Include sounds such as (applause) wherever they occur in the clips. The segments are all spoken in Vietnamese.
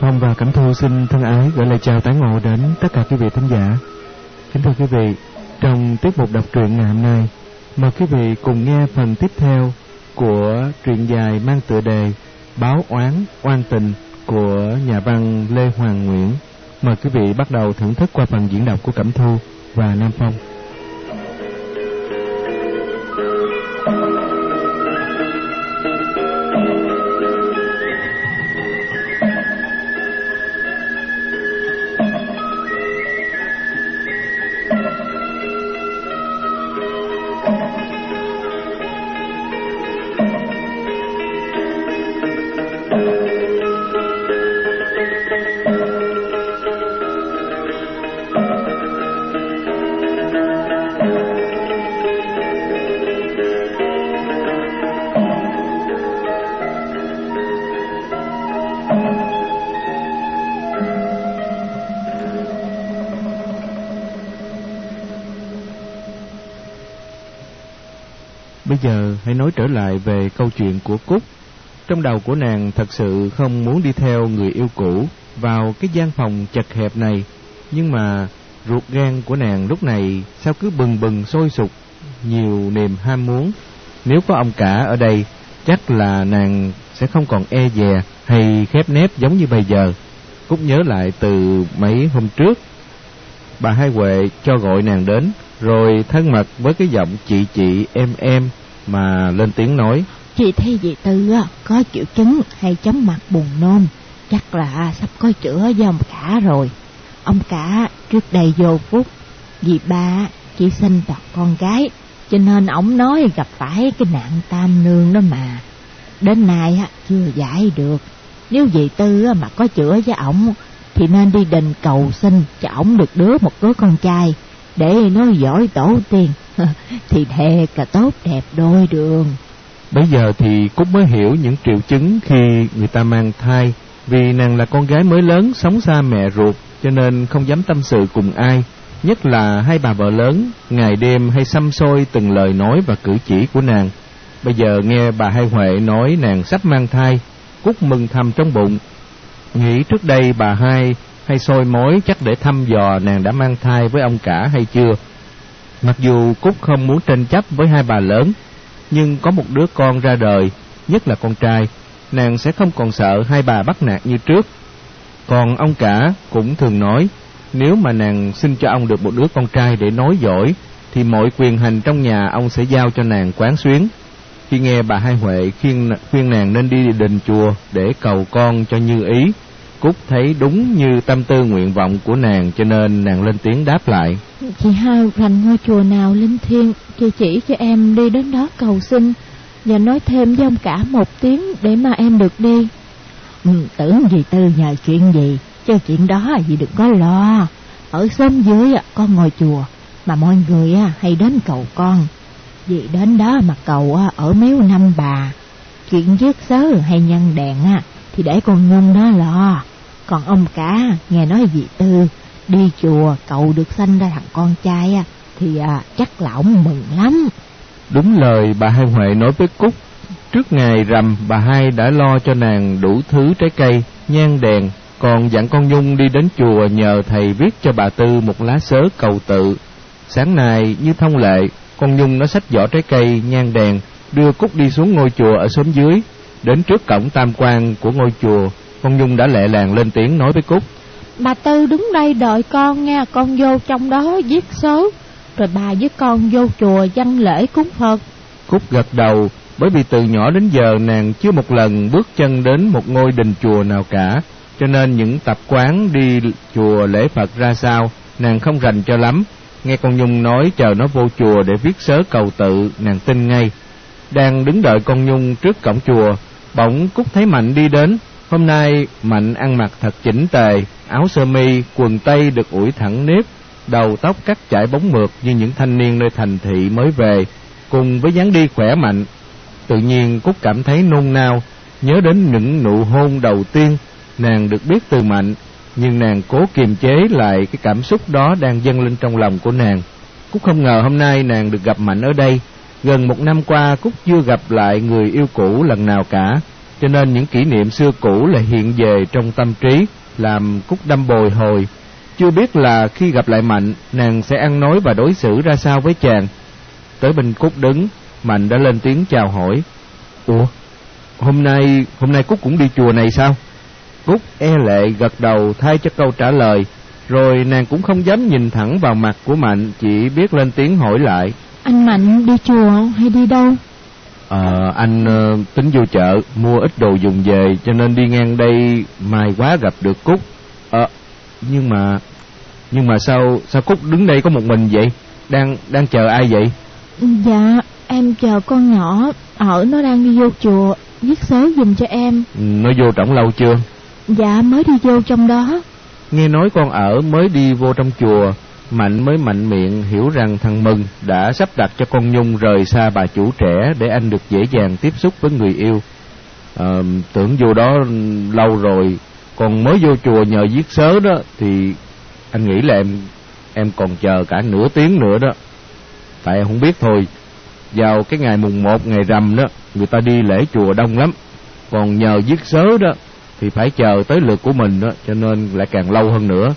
Phong và Cẩm Thu xin thân ái gửi lời chào tái ngộ đến tất cả quý vị thính giả. Kính thưa quý vị, trong tiết mục đọc truyện ngày hôm nay, mời quý vị cùng nghe phần tiếp theo của truyện dài mang tựa đề Báo oán oan tình của nhà văn Lê Hoàng Nguyễn. Mời quý vị bắt đầu thưởng thức qua phần diễn đọc của Cẩm Thu và Nam Phong. Hãy nói trở lại về câu chuyện của Cúc. Trong đầu của nàng thật sự không muốn đi theo người yêu cũ vào cái gian phòng chật hẹp này, nhưng mà ruột gan của nàng lúc này sao cứ bừng bừng sôi sục, nhiều niềm ham muốn. Nếu có ông cả ở đây, chắc là nàng sẽ không còn e dè hay khép nép giống như bây giờ. Cúc nhớ lại từ mấy hôm trước, bà Hai Huệ cho gọi nàng đến, rồi thân mật với cái giọng chị chị em em mà lên tiếng nói. Chị thấy dì Tư có triệu chứng hay chóng mặt buồn nôn Chắc là sắp có chữa với ông cả rồi. Ông cả trước đây vô phúc vì ba chỉ sinh toàn con gái Cho nên ổng nói gặp phải cái nạn tam nương đó mà. Đến nay á, chưa giải được. Nếu dì Tư mà có chữa với ổng Thì nên đi đình cầu xin cho ổng được đứa một đứa con trai Để nói giỏi tổ tiên. (laughs) thì thề cả tốt đẹp đôi đường. Bây giờ thì Cúc mới hiểu những triệu chứng khi người ta mang thai, vì nàng là con gái mới lớn sống xa mẹ ruột, cho nên không dám tâm sự cùng ai, nhất là hai bà vợ lớn, ngày đêm hay xăm xôi từng lời nói và cử chỉ của nàng. Bây giờ nghe bà Hai Huệ nói nàng sắp mang thai, Cúc mừng thầm trong bụng. Nghĩ trước đây bà Hai hay soi mối chắc để thăm dò nàng đã mang thai với ông cả hay chưa. Mặc dù Cúc không muốn tranh chấp với hai bà lớn, nhưng có một đứa con ra đời, nhất là con trai, nàng sẽ không còn sợ hai bà bắt nạt như trước. Còn ông cả cũng thường nói, nếu mà nàng xin cho ông được một đứa con trai để nói giỏi, thì mọi quyền hành trong nhà ông sẽ giao cho nàng quán xuyến. Khi nghe bà Hai Huệ khuyên, khuyên nàng nên đi đình chùa để cầu con cho như ý, Cúc thấy đúng như tâm tư nguyện vọng của nàng cho nên nàng lên tiếng đáp lại. Chị hai rành ngôi chùa nào linh thiêng, chị chỉ cho em đi đến đó cầu xin và nói thêm với ông cả một tiếng để mà em được đi. Ừ, tưởng gì tư nhờ chuyện gì, chứ chuyện đó gì đừng có lo. Ở xóm dưới con ngôi chùa mà mọi người hay đến cầu con. Vì đến đó mà cầu ở miếu năm bà. Chuyện dứt sớ hay nhân đèn thì để con Nhung đó lo. Còn ông cả nghe nói vị tư đi chùa cậu được sanh ra thằng con trai thì à, chắc là ông mừng lắm. Đúng lời bà Hai Huệ nói với Cúc. Trước ngày rằm bà Hai đã lo cho nàng đủ thứ trái cây, nhang đèn, còn dặn con Nhung đi đến chùa nhờ thầy viết cho bà Tư một lá sớ cầu tự. Sáng nay như thông lệ, con Nhung nó xách giỏ trái cây, nhang đèn, đưa Cúc đi xuống ngôi chùa ở xóm dưới, đến trước cổng tam quan của ngôi chùa con Nhung đã lẹ làng lên tiếng nói với Cúc. Bà Tư đứng đây đợi con nha, con vô trong đó viết sớ. Rồi bà với con vô chùa dân lễ cúng Phật. Cúc gật đầu, bởi vì từ nhỏ đến giờ nàng chưa một lần bước chân đến một ngôi đình chùa nào cả. Cho nên những tập quán đi chùa lễ Phật ra sao, nàng không rành cho lắm. Nghe con Nhung nói chờ nó vô chùa để viết sớ cầu tự, nàng tin ngay. Đang đứng đợi con Nhung trước cổng chùa, bỗng Cúc thấy Mạnh đi đến, Hôm nay Mạnh ăn mặc thật chỉnh tề, áo sơ mi, quần tây được ủi thẳng nếp, đầu tóc cắt chải bóng mượt như những thanh niên nơi thành thị mới về, cùng với dáng đi khỏe mạnh. Tự nhiên Cúc cảm thấy nôn nao, nhớ đến những nụ hôn đầu tiên nàng được biết từ Mạnh, nhưng nàng cố kiềm chế lại cái cảm xúc đó đang dâng lên trong lòng của nàng. Cúc không ngờ hôm nay nàng được gặp Mạnh ở đây. Gần một năm qua Cúc chưa gặp lại người yêu cũ lần nào cả, cho nên những kỷ niệm xưa cũ lại hiện về trong tâm trí, làm Cúc đâm bồi hồi. Chưa biết là khi gặp lại Mạnh, nàng sẽ ăn nói và đối xử ra sao với chàng. Tới bên Cúc đứng, Mạnh đã lên tiếng chào hỏi. Ủa, hôm nay, hôm nay Cúc cũng đi chùa này sao? Cúc e lệ gật đầu thay cho câu trả lời, rồi nàng cũng không dám nhìn thẳng vào mặt của Mạnh, chỉ biết lên tiếng hỏi lại. Anh Mạnh đi chùa hay đi đâu? Ờ, anh uh, tính vô chợ mua ít đồ dùng về cho nên đi ngang đây mai quá gặp được Cúc. Ờ, nhưng mà nhưng mà sao sao Cúc đứng đây có một mình vậy? Đang đang chờ ai vậy? Dạ, em chờ con nhỏ ở nó đang đi vô chùa viết sớ dùm cho em. Nó vô trọng lâu chưa? Dạ mới đi vô trong đó. Nghe nói con ở mới đi vô trong chùa Mạnh mới mạnh miệng hiểu rằng thằng Mừng đã sắp đặt cho con Nhung rời xa bà chủ trẻ để anh được dễ dàng tiếp xúc với người yêu. À, tưởng vô đó lâu rồi, còn mới vô chùa nhờ viết sớ đó thì anh nghĩ là em em còn chờ cả nửa tiếng nữa đó. Tại em không biết thôi, vào cái ngày mùng một ngày rằm đó, người ta đi lễ chùa đông lắm. Còn nhờ viết sớ đó thì phải chờ tới lượt của mình đó, cho nên lại càng lâu hơn nữa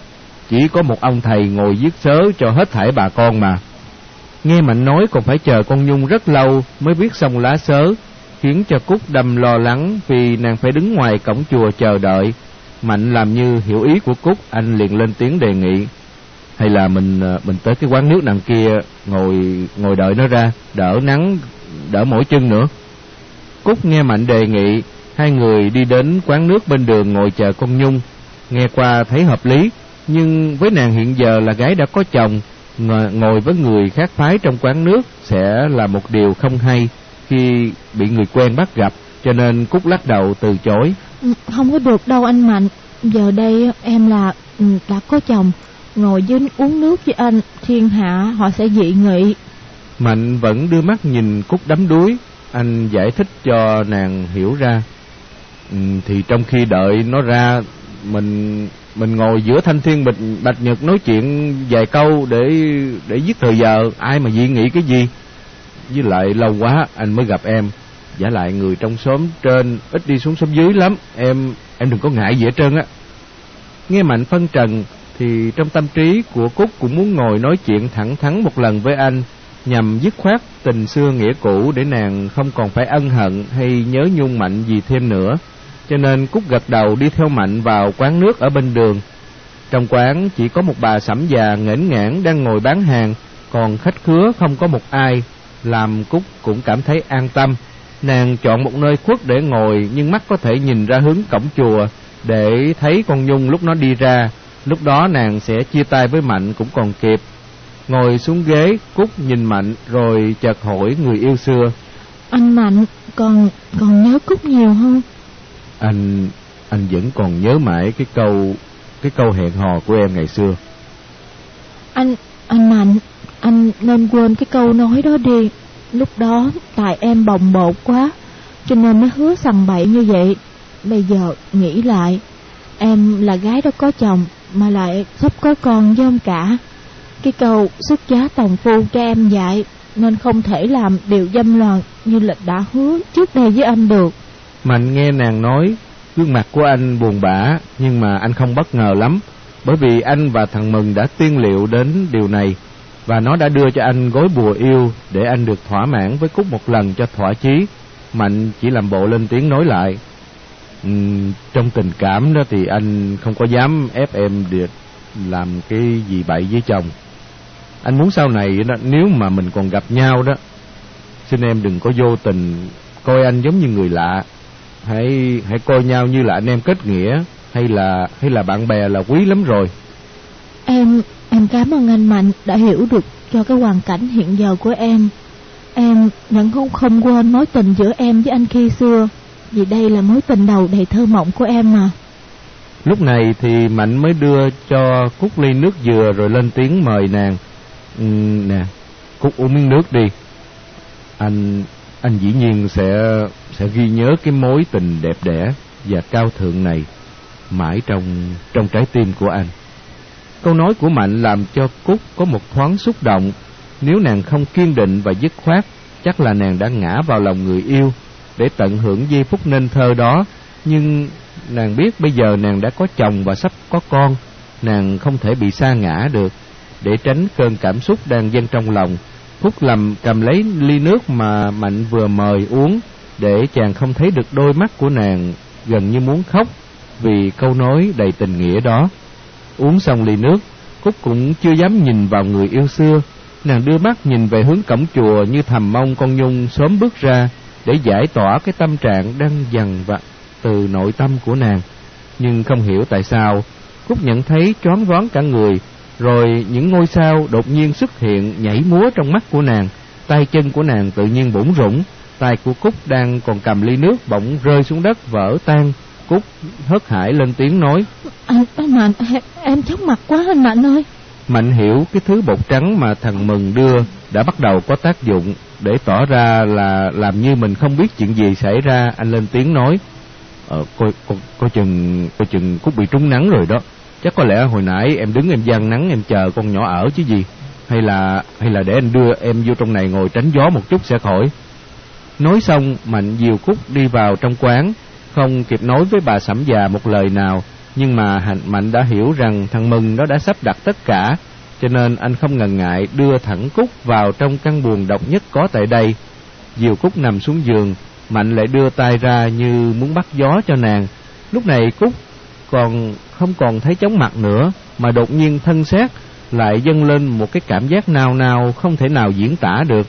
chỉ có một ông thầy ngồi viết sớ cho hết thảy bà con mà. Nghe Mạnh nói còn phải chờ con Nhung rất lâu mới viết xong lá sớ, khiến cho Cúc đâm lo lắng vì nàng phải đứng ngoài cổng chùa chờ đợi. Mạnh làm như hiểu ý của Cúc, anh liền lên tiếng đề nghị. Hay là mình ờ, mình tới cái quán nước đằng kia ngồi ngồi đợi nó ra, đỡ nắng, đỡ mỏi chân nữa. Cúc nghe Mạnh đề nghị, hai người đi đến quán nước bên đường ngồi chờ con Nhung. Nghe qua thấy hợp lý, nhưng với nàng hiện giờ là gái đã có chồng, ngồi với người khác phái trong quán nước sẽ là một điều không hay khi bị người quen bắt gặp, cho nên Cúc lắc đầu từ chối. Ừ, không có được đâu anh Mạnh, giờ đây em là ừ, đã có chồng, ngồi dưới uống nước với anh, thiên hạ họ sẽ dị nghị. Mạnh vẫn đưa mắt nhìn Cúc đắm đuối, anh giải thích cho nàng hiểu ra. Ừ, thì trong khi đợi nó ra, mình mình ngồi giữa thanh thiên bạch, bạch nhật nói chuyện vài câu để để giết thời giờ. Ai mà dị nghị cái gì? Với lại lâu quá anh mới gặp em. Giả lại người trong xóm trên ít đi xuống xóm dưới lắm. Em em đừng có ngại gì hết trơn á. Nghe mạnh phân trần thì trong tâm trí của cúc cũng muốn ngồi nói chuyện thẳng thắn một lần với anh nhằm dứt khoát tình xưa nghĩa cũ để nàng không còn phải ân hận hay nhớ nhung mạnh gì thêm nữa cho nên Cúc gật đầu đi theo Mạnh vào quán nước ở bên đường. Trong quán chỉ có một bà sẩm già nghển ngãn đang ngồi bán hàng, còn khách khứa không có một ai, làm Cúc cũng cảm thấy an tâm. Nàng chọn một nơi khuất để ngồi nhưng mắt có thể nhìn ra hướng cổng chùa để thấy con Nhung lúc nó đi ra. Lúc đó nàng sẽ chia tay với Mạnh cũng còn kịp. Ngồi xuống ghế, Cúc nhìn Mạnh rồi chợt hỏi người yêu xưa. Anh Mạnh, còn còn nhớ Cúc nhiều không? Anh anh vẫn còn nhớ mãi cái câu cái câu hẹn hò của em ngày xưa. Anh anh mạnh, anh nên quên cái câu nói đó đi. Lúc đó tại em bồng bột quá, cho nên mới hứa sằng bậy như vậy. Bây giờ nghĩ lại, em là gái đã có chồng mà lại sắp có con với ông cả. Cái câu xuất giá tòng phu cho em dạy nên không thể làm điều dâm loạn như lịch đã hứa trước đây với anh được. Mạnh nghe nàng nói, gương mặt của anh buồn bã, nhưng mà anh không bất ngờ lắm, bởi vì anh và thằng Mừng đã tiên liệu đến điều này, và nó đã đưa cho anh gối bùa yêu để anh được thỏa mãn với Cúc một lần cho thỏa chí. Mạnh chỉ làm bộ lên tiếng nói lại. Uhm, trong tình cảm đó thì anh không có dám ép em được làm cái gì bậy với chồng. Anh muốn sau này đó, nếu mà mình còn gặp nhau đó, xin em đừng có vô tình coi anh giống như người lạ hãy hãy coi nhau như là anh em kết nghĩa hay là hay là bạn bè là quý lắm rồi. Em em cảm ơn anh mạnh đã hiểu được cho cái hoàn cảnh hiện giờ của em. Em vẫn không không quên mối tình giữa em với anh khi xưa vì đây là mối tình đầu đầy thơ mộng của em mà. Lúc này thì mạnh mới đưa cho cúc ly nước dừa rồi lên tiếng mời nàng. Ừ, nè cúc uống miếng nước đi. Anh anh dĩ nhiên sẽ sẽ ghi nhớ cái mối tình đẹp đẽ và cao thượng này mãi trong trong trái tim của anh. Câu nói của Mạnh làm cho Cúc có một thoáng xúc động. Nếu nàng không kiên định và dứt khoát, chắc là nàng đã ngã vào lòng người yêu. để tận hưởng giây phút nên thơ đó, nhưng nàng biết bây giờ nàng đã có chồng và sắp có con, nàng không thể bị sa ngã được. Để tránh cơn cảm xúc đang dâng trong lòng, Phúc lầm cầm lấy ly nước mà Mạnh vừa mời uống, để chàng không thấy được đôi mắt của nàng gần như muốn khóc vì câu nói đầy tình nghĩa đó. Uống xong ly nước, Cúc cũng chưa dám nhìn vào người yêu xưa, nàng đưa mắt nhìn về hướng cổng chùa như thầm mong con Nhung sớm bước ra để giải tỏa cái tâm trạng đang dằn vặt từ nội tâm của nàng. Nhưng không hiểu tại sao, Cúc nhận thấy choáng váng cả người, rồi những ngôi sao đột nhiên xuất hiện nhảy múa trong mắt của nàng, tay chân của nàng tự nhiên bủn rủng, tay của Cúc đang còn cầm ly nước bỗng rơi xuống đất vỡ tan. Cúc hớt hải lên tiếng nói: "Anh, anh Mạnh, em, em chóng mặt quá anh Mạnh ơi." Mạnh hiểu cái thứ bột trắng mà thằng Mừng đưa đã bắt đầu có tác dụng để tỏ ra là làm như mình không biết chuyện gì xảy ra, anh lên tiếng nói: "Ờ coi coi coi chừng coi chừng Cúc bị trúng nắng rồi đó. Chắc có lẽ hồi nãy em đứng em gian nắng em chờ con nhỏ ở chứ gì. Hay là hay là để anh đưa em vô trong này ngồi tránh gió một chút sẽ khỏi." Nói xong, Mạnh diều Cúc đi vào trong quán, không kịp nói với bà sẩm già một lời nào, nhưng mà Hạnh Mạnh đã hiểu rằng thằng Mừng nó đã sắp đặt tất cả, cho nên anh không ngần ngại đưa thẳng Cúc vào trong căn buồng độc nhất có tại đây. diều Cúc nằm xuống giường, Mạnh lại đưa tay ra như muốn bắt gió cho nàng. Lúc này Cúc còn không còn thấy chóng mặt nữa, mà đột nhiên thân xác lại dâng lên một cái cảm giác nào nào không thể nào diễn tả được.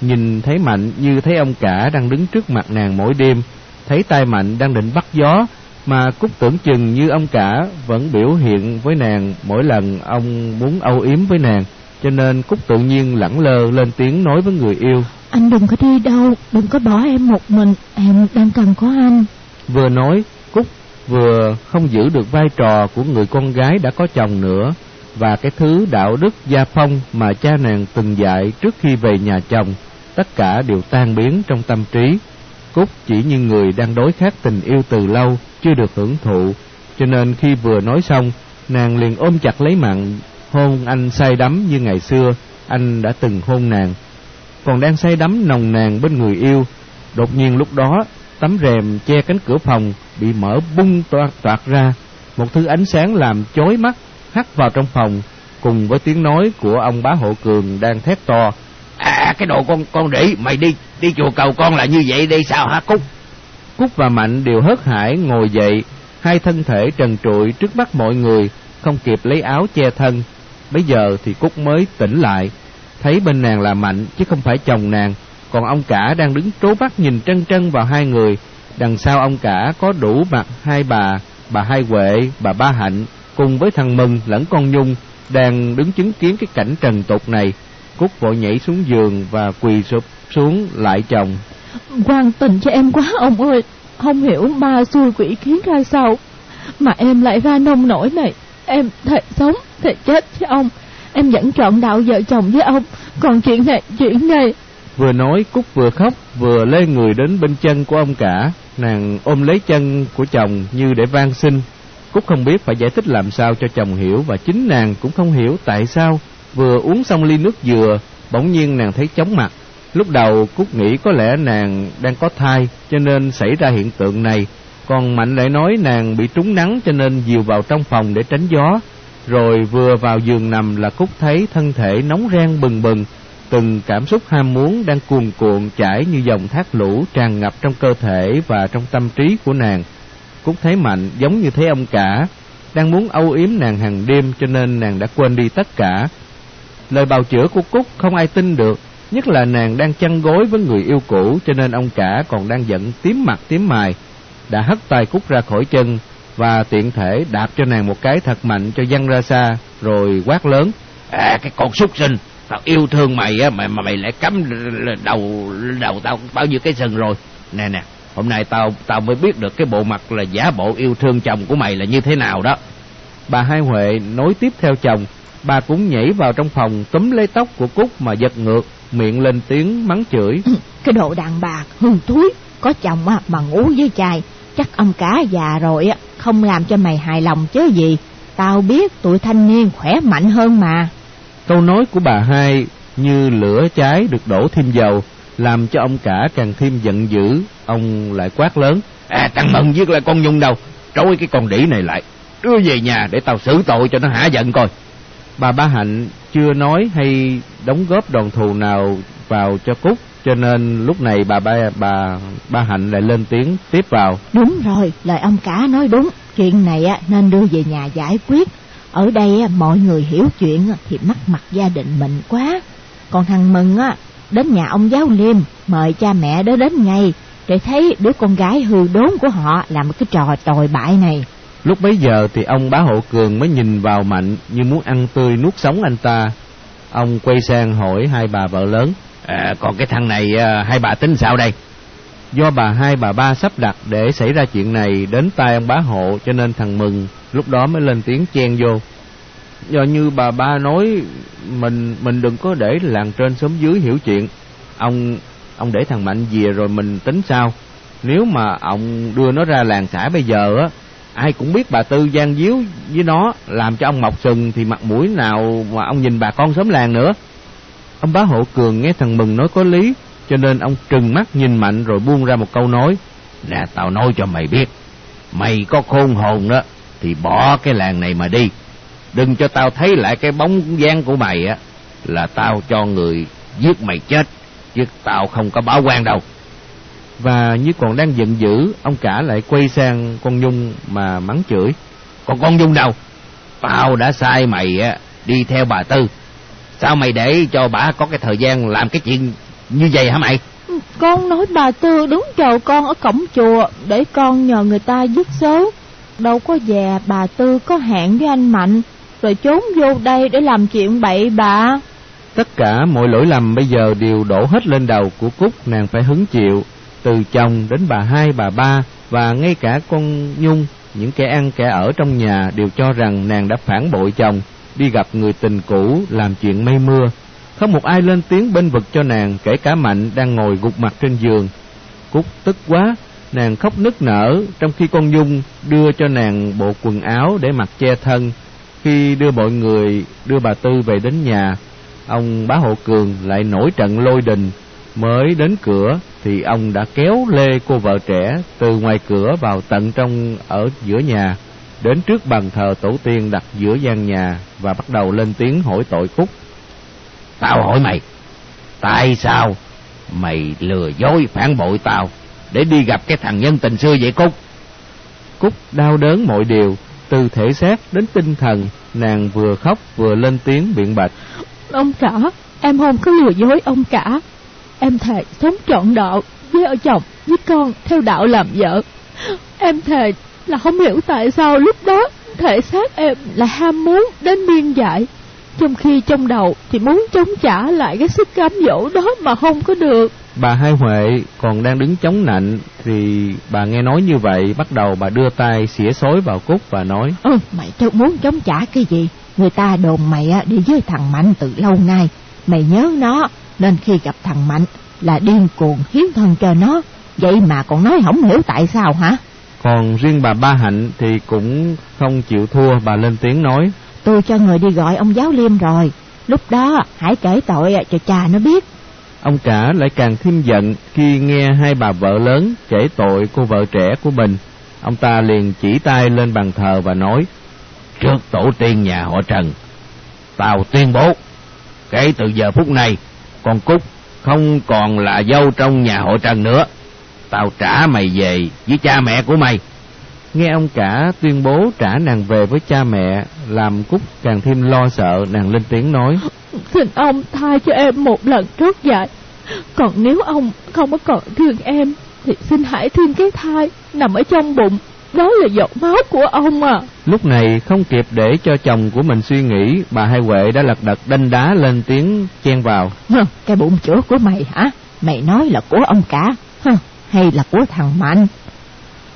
Nhìn thấy Mạnh như thấy ông cả đang đứng trước mặt nàng mỗi đêm, thấy tay Mạnh đang định bắt gió, mà Cúc tưởng chừng như ông cả vẫn biểu hiện với nàng mỗi lần ông muốn âu yếm với nàng, cho nên Cúc tự nhiên lẳng lơ lên tiếng nói với người yêu. Anh đừng có đi đâu, đừng có bỏ em một mình, em đang cần có anh. Vừa nói, Cúc vừa không giữ được vai trò của người con gái đã có chồng nữa, và cái thứ đạo đức gia phong mà cha nàng từng dạy trước khi về nhà chồng, tất cả đều tan biến trong tâm trí. Cúc chỉ như người đang đối khát tình yêu từ lâu, chưa được hưởng thụ, cho nên khi vừa nói xong, nàng liền ôm chặt lấy mặn, hôn anh say đắm như ngày xưa, anh đã từng hôn nàng. Còn đang say đắm nồng nàn bên người yêu, đột nhiên lúc đó, tấm rèm che cánh cửa phòng bị mở bung toạt toạt ra, một thứ ánh sáng làm chói mắt hắt vào trong phòng, cùng với tiếng nói của ông bá hộ cường đang thét to. À cái đồ con con rỉ, mày đi đi chùa cầu con là như vậy đi sao hả Cúc? Cúc và Mạnh đều hớt hải ngồi dậy, hai thân thể trần trụi trước mắt mọi người, không kịp lấy áo che thân. Bây giờ thì Cúc mới tỉnh lại, thấy bên nàng là Mạnh chứ không phải chồng nàng, còn ông cả đang đứng trố mắt nhìn trân trân vào hai người. Đằng sau ông cả có đủ mặt hai bà, bà Hai Huệ, bà Ba Hạnh, cùng với thằng Mừng lẫn con Nhung đang đứng chứng kiến cái cảnh trần tục này. Cúc vội nhảy xuống giường và quỳ sụp xuống lại chồng. Quan tình cho em quá ông ơi, không hiểu ma xui quỷ khiến ra sao. Mà em lại ra nông nổi này, em thề sống, thề chết với ông. Em vẫn chọn đạo vợ chồng với ông, còn chuyện này, chuyện này. Vừa nói Cúc vừa khóc, vừa lê người đến bên chân của ông cả. Nàng ôm lấy chân của chồng như để van xin. Cúc không biết phải giải thích làm sao cho chồng hiểu và chính nàng cũng không hiểu tại sao vừa uống xong ly nước dừa, bỗng nhiên nàng thấy chóng mặt. Lúc đầu Cúc nghĩ có lẽ nàng đang có thai cho nên xảy ra hiện tượng này, còn Mạnh lại nói nàng bị trúng nắng cho nên dìu vào trong phòng để tránh gió. Rồi vừa vào giường nằm là Cúc thấy thân thể nóng rang bừng bừng, từng cảm xúc ham muốn đang cuồn cuộn chảy như dòng thác lũ tràn ngập trong cơ thể và trong tâm trí của nàng. Cúc thấy Mạnh giống như thấy ông cả, đang muốn âu yếm nàng hàng đêm cho nên nàng đã quên đi tất cả. Lời bào chữa của Cúc không ai tin được, nhất là nàng đang chăn gối với người yêu cũ cho nên ông cả còn đang giận tím mặt tím mày, đã hất tay Cúc ra khỏi chân và tiện thể đạp cho nàng một cái thật mạnh cho văng ra xa, rồi quát lớn. À cái con súc sinh, tao yêu thương mày á, mà, mà mày lại cắm đầu đầu tao bao nhiêu cái sừng rồi. Nè nè, hôm nay tao tao mới biết được cái bộ mặt là giả bộ yêu thương chồng của mày là như thế nào đó. Bà Hai Huệ nối tiếp theo chồng, bà cũng nhảy vào trong phòng túm lấy tóc của Cúc mà giật ngược, miệng lên tiếng mắng chửi. Cái đồ đàn bà hư thúi, có chồng mà ngủ với trai, chắc ông cả già rồi á, không làm cho mày hài lòng chứ gì. Tao biết tụi thanh niên khỏe mạnh hơn mà. Câu nói của bà hai như lửa cháy được đổ thêm dầu, làm cho ông cả càng thêm giận dữ. Ông lại quát lớn. À, thằng Mận giết lại con Nhung đâu. Trói cái con đĩ này lại. Đưa về nhà để tao xử tội cho nó hả giận coi. Bà Ba Hạnh chưa nói hay đóng góp đoàn thù nào vào cho Cúc, cho nên lúc này bà ba bà ba hạnh lại lên tiếng tiếp vào. Đúng rồi, lời ông cả nói đúng. Chuyện này á, nên đưa về nhà giải quyết. Ở đây á, mọi người hiểu chuyện thì mắc mặt gia đình mình quá. Còn thằng mừng á, đến nhà ông giáo liêm, mời cha mẹ đó đến ngay, để thấy đứa con gái hư đốn của họ làm cái trò tồi bại này lúc bấy giờ thì ông bá hộ cường mới nhìn vào mạnh như muốn ăn tươi nuốt sống anh ta. Ông quay sang hỏi hai bà vợ lớn à, còn cái thằng này à, hai bà tính sao đây? Do bà hai bà ba sắp đặt để xảy ra chuyện này đến tai ông bá hộ cho nên thằng mừng lúc đó mới lên tiếng chen vô. Do như bà ba nói mình mình đừng có để làng trên xóm dưới hiểu chuyện. Ông ông để thằng mạnh về rồi mình tính sao? Nếu mà ông đưa nó ra làng xã bây giờ á ai cũng biết bà tư gian díu với nó làm cho ông mọc sừng thì mặt mũi nào mà ông nhìn bà con xóm làng nữa Ông bá hộ cường nghe thằng Mừng nói có lý, cho nên ông trừng mắt nhìn Mạnh rồi buông ra một câu nói. Nè, tao nói cho mày biết, mày có khôn hồn đó, thì bỏ cái làng này mà đi. Đừng cho tao thấy lại cái bóng dáng của mày á, là tao cho người giết mày chết, chứ tao không có báo quan đâu. Và như còn đang giận dữ, ông cả lại quay sang con Nhung mà mắng chửi. Còn con Nhung đâu? Tao đã sai mày á, đi theo bà Tư Sao mày để cho bà có cái thời gian làm cái chuyện như vậy hả mày? Con nói bà Tư đứng chờ con ở cổng chùa để con nhờ người ta dứt số. Đâu có già bà Tư có hẹn với anh Mạnh rồi trốn vô đây để làm chuyện bậy bạ. Tất cả mọi lỗi lầm bây giờ đều đổ hết lên đầu của Cúc nàng phải hứng chịu. Từ chồng đến bà hai bà ba và ngay cả con Nhung, những kẻ ăn kẻ ở trong nhà đều cho rằng nàng đã phản bội chồng đi gặp người tình cũ làm chuyện mây mưa. Không một ai lên tiếng bên vực cho nàng, kể cả Mạnh đang ngồi gục mặt trên giường. Cúc tức quá, nàng khóc nức nở, trong khi con nhung đưa cho nàng bộ quần áo để mặc che thân. Khi đưa mọi người, đưa bà Tư về đến nhà, ông bá hộ cường lại nổi trận lôi đình. Mới đến cửa thì ông đã kéo lê cô vợ trẻ từ ngoài cửa vào tận trong ở giữa nhà đến trước bàn thờ tổ tiên đặt giữa gian nhà và bắt đầu lên tiếng hỏi tội Cúc. Tao hỏi mày, tại sao mày lừa dối phản bội tao để đi gặp cái thằng nhân tình xưa vậy Cúc? Cúc đau đớn mọi điều, từ thể xác đến tinh thần, nàng vừa khóc vừa lên tiếng biện bạch. Ông cả, em không có lừa dối ông cả. Em thề sống trọn đạo với ở chồng, với con theo đạo làm vợ. Em thề là không hiểu tại sao lúc đó thể xác em là ham muốn đến biên dại. Trong khi trong đầu thì muốn chống trả lại cái sức cám dỗ đó mà không có được. Bà hai huệ còn đang đứng chống nạnh thì bà nghe nói như vậy bắt đầu bà đưa tay xỉa xối vào cúc và nói ừ mày cho muốn chống trả cái gì? Người ta đồn mày đi với thằng mạnh từ lâu nay. Mày nhớ nó nên khi gặp thằng mạnh là điên cuồng hiến thân cho nó vậy mà còn nói không hiểu tại sao hả còn riêng bà Ba Hạnh thì cũng không chịu thua, bà lên tiếng nói. Tôi cho người đi gọi ông giáo liêm rồi, lúc đó hãy kể tội cho cha nó biết. Ông cả lại càng thêm giận khi nghe hai bà vợ lớn kể tội cô vợ trẻ của mình. Ông ta liền chỉ tay lên bàn thờ và nói, Trước tổ tiên nhà họ Trần, tao tuyên bố, kể từ giờ phút này, con Cúc không còn là dâu trong nhà họ Trần nữa tao trả mày về với cha mẹ của mày. Nghe ông cả tuyên bố trả nàng về với cha mẹ, làm Cúc càng thêm lo sợ, nàng lên tiếng nói. Xin ông tha cho em một lần trước vậy. Còn nếu ông không có còn thương em, thì xin hãy thương cái thai nằm ở trong bụng. Đó là giọt máu của ông à. Lúc này không kịp để cho chồng của mình suy nghĩ, bà Hai Huệ đã lật đật đanh đá lên tiếng chen vào. Cái bụng chữa của mày hả? Mày nói là của ông cả hay là của thằng Mạnh?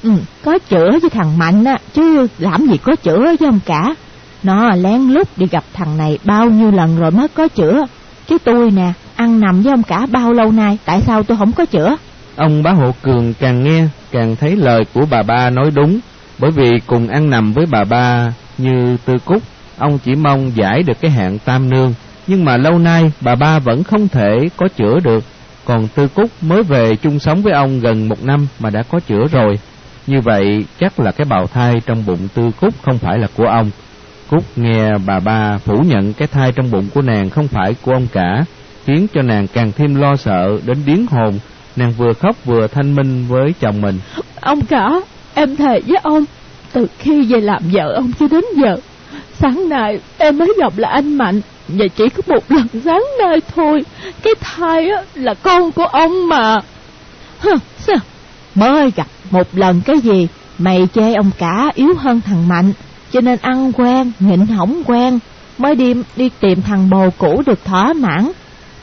Ừ, có chữa với thằng Mạnh á, chứ làm gì có chữa với ông cả. Nó lén lút đi gặp thằng này bao nhiêu lần rồi mới có chữa. Chứ tôi nè, ăn nằm với ông cả bao lâu nay, tại sao tôi không có chữa? Ông bá hộ cường càng nghe, càng thấy lời của bà ba nói đúng. Bởi vì cùng ăn nằm với bà ba như tư cúc, ông chỉ mong giải được cái hạn tam nương. Nhưng mà lâu nay bà ba vẫn không thể có chữa được còn Tư Cúc mới về chung sống với ông gần một năm mà đã có chữa rồi. Như vậy chắc là cái bào thai trong bụng Tư Cúc không phải là của ông. Cúc nghe bà ba phủ nhận cái thai trong bụng của nàng không phải của ông cả, khiến cho nàng càng thêm lo sợ đến điếng hồn. Nàng vừa khóc vừa thanh minh với chồng mình. Ông cả, em thề với ông, từ khi về làm vợ ông cho đến giờ, sáng nay em mới gặp lại anh Mạnh và chỉ có một lần sáng nay thôi Cái thai á là con của ông mà Hừ, sao? Mới gặp một lần cái gì Mày chê ông cả yếu hơn thằng Mạnh Cho nên ăn quen, nhịn hỏng quen Mới đi đi tìm thằng bồ cũ được thỏa mãn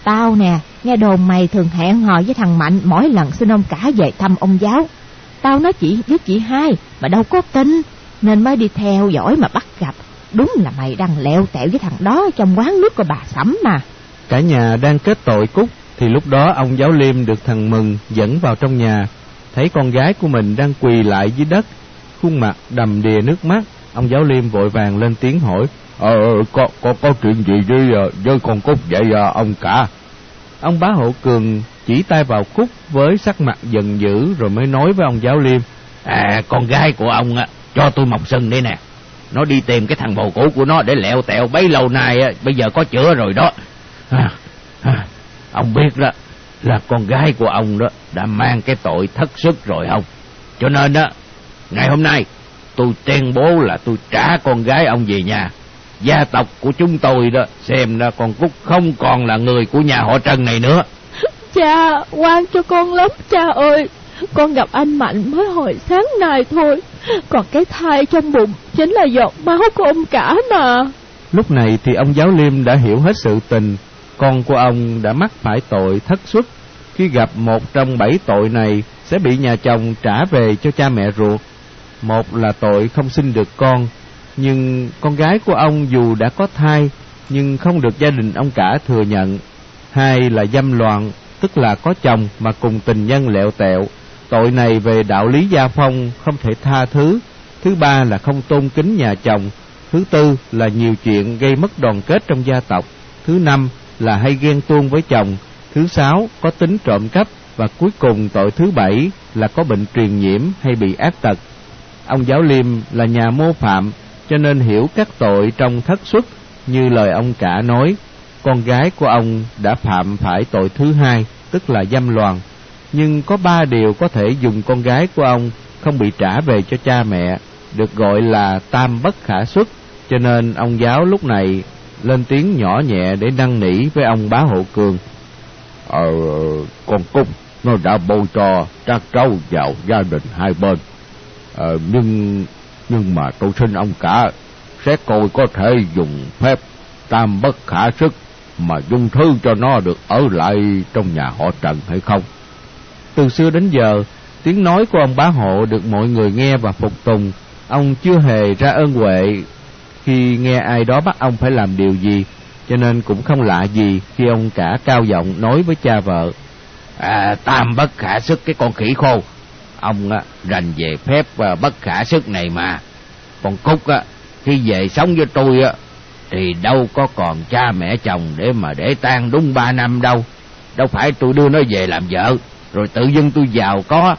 Tao nè, nghe đồn mày thường hẹn hò với thằng Mạnh Mỗi lần xin ông cả về thăm ông giáo Tao nói chỉ với chị hai Mà đâu có tin Nên mới đi theo dõi mà bắt gặp Đúng là mày đang lẹo tẹo với thằng đó trong quán nước của bà Sẩm mà. Cả nhà đang kết tội Cúc, thì lúc đó ông giáo liêm được thằng Mừng dẫn vào trong nhà. Thấy con gái của mình đang quỳ lại dưới đất, khuôn mặt đầm đìa nước mắt. Ông giáo liêm vội vàng lên tiếng hỏi, Ờ, ờ có, có, có chuyện gì với, ờ, với con Cúc vậy à, ông cả? Ông bá hộ cường chỉ tay vào Cúc với sắc mặt giận dữ rồi mới nói với ông giáo liêm, À, con gái của ông á, cho tôi mọc sừng đây nè. Nó đi tìm cái thằng bồ cũ của nó để lẹo tẹo bấy lâu nay bây giờ có chữa rồi đó. À, à, ông biết đó là con gái của ông đó đã mang cái tội thất sức rồi không cho nên đó ngày hôm nay tôi tuyên bố là tôi trả con gái ông về nhà gia tộc của chúng tôi đó xem ra con cúc không còn là người của nhà họ trần này nữa (laughs) cha quan cho con lắm cha ơi con gặp anh mạnh mới hồi sáng nay thôi còn cái thai trong bụng chính là giọt máu của ông cả mà. Lúc này thì ông giáo liêm đã hiểu hết sự tình. Con của ông đã mắc phải tội thất xuất. Khi gặp một trong bảy tội này sẽ bị nhà chồng trả về cho cha mẹ ruột. Một là tội không sinh được con. Nhưng con gái của ông dù đã có thai nhưng không được gia đình ông cả thừa nhận. Hai là dâm loạn, tức là có chồng mà cùng tình nhân lẹo tẹo Tội này về đạo lý gia phong không thể tha thứ. Thứ ba là không tôn kính nhà chồng. Thứ tư là nhiều chuyện gây mất đoàn kết trong gia tộc. Thứ năm là hay ghen tuông với chồng. Thứ sáu có tính trộm cắp. Và cuối cùng tội thứ bảy là có bệnh truyền nhiễm hay bị ác tật. Ông giáo liêm là nhà mô phạm cho nên hiểu các tội trong thất xuất như lời ông cả nói. Con gái của ông đã phạm phải tội thứ hai tức là dâm loạn nhưng có ba điều có thể dùng con gái của ông không bị trả về cho cha mẹ, được gọi là tam bất khả xuất, cho nên ông giáo lúc này lên tiếng nhỏ nhẹ để năn nỉ với ông bá hộ cường. Ờ, con cung nó đã bôi cho trác trâu vào gia đình hai bên. Ờ, nhưng nhưng mà tôi xin ông cả sẽ coi có thể dùng phép tam bất khả sức mà dung thư cho nó được ở lại trong nhà họ Trần hay không? Từ xưa đến giờ, tiếng nói của ông bá hộ được mọi người nghe và phục tùng. Ông chưa hề ra ơn huệ khi nghe ai đó bắt ông phải làm điều gì, cho nên cũng không lạ gì khi ông cả cao giọng nói với cha vợ. À, tam bất khả sức cái con khỉ khô. Ông á, rành về phép và bất khả sức này mà. Còn Cúc á, khi về sống với tôi á, thì đâu có còn cha mẹ chồng để mà để tan đúng ba năm đâu. Đâu phải tôi đưa nó về làm vợ rồi tự dưng tôi giàu có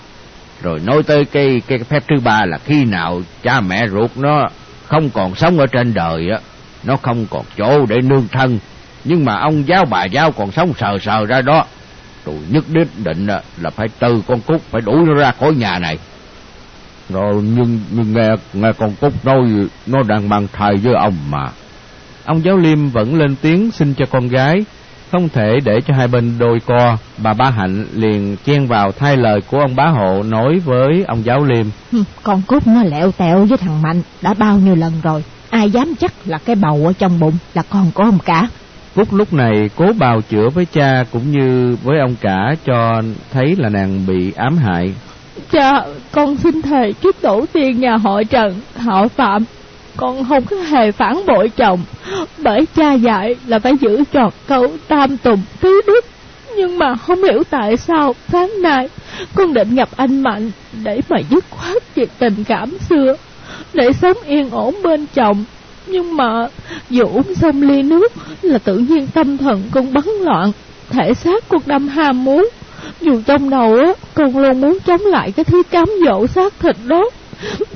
rồi nói tới cái cái phép thứ ba là khi nào cha mẹ ruột nó không còn sống ở trên đời á nó không còn chỗ để nương thân nhưng mà ông giáo bà giáo còn sống sờ sờ ra đó tôi nhất định định à, là phải từ con cúc phải đuổi nó ra khỏi nhà này rồi nhưng, nhưng nghe nghe con cúc nói nó đang mang thai với ông mà ông giáo liêm vẫn lên tiếng xin cho con gái không thể để cho hai bên đôi co, bà Ba Hạnh liền chen vào thay lời của ông bá hộ nói với ông giáo liêm. Con Cúc nó lẹo tẹo với thằng Mạnh đã bao nhiêu lần rồi, ai dám chắc là cái bầu ở trong bụng là con của ông cả. Cúc lúc này cố bào chữa với cha cũng như với ông cả cho thấy là nàng bị ám hại. Cha, con xin thề trước tổ tiên nhà họ Trần, họ Phạm. Con không có hề phản bội chồng. Bởi cha dạy là phải giữ trọt câu tam tùng tứ đức. Nhưng mà không hiểu tại sao sáng nay con định gặp anh mạnh để mà dứt khoát chuyện tình cảm xưa để sống yên ổn bên chồng nhưng mà dù uống xong ly nước là tự nhiên tâm thần con bấn loạn thể xác con đâm ham muốn. Dù trong đầu á, con luôn muốn chống lại cái thứ cám dỗ xác thịt đó.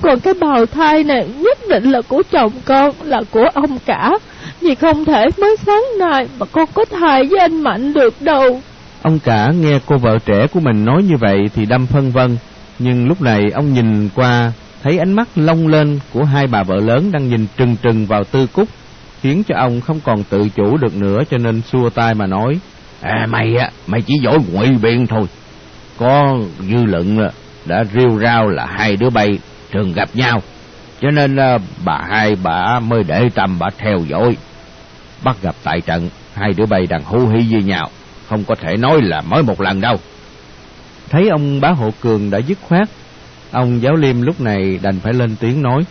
Còn cái bào thai này nhất định là của chồng con, là của ông cả. Vì không thể mới sáng nay mà con có thai với anh Mạnh được đâu. Ông cả nghe cô vợ trẻ của mình nói như vậy thì đâm phân vân. Nhưng lúc này ông nhìn qua thấy ánh mắt long lên của hai bà vợ lớn đang nhìn trừng trừng vào tư cúc, khiến cho ông không còn tự chủ được nữa cho nên xua tay mà nói à mày á, mày chỉ giỏi ngụy biện thôi. Có dư luận đã rêu rao là hai đứa bay thường gặp nhau. Cho nên à, bà hai, bà mới để tâm bà theo dõi. Bắt gặp tại trận, hai đứa bay đang hú hí với nhau, không có thể nói là mới một lần đâu. Thấy ông bá hộ cường đã dứt khoát ông giáo liêm lúc này đành phải lên tiếng nói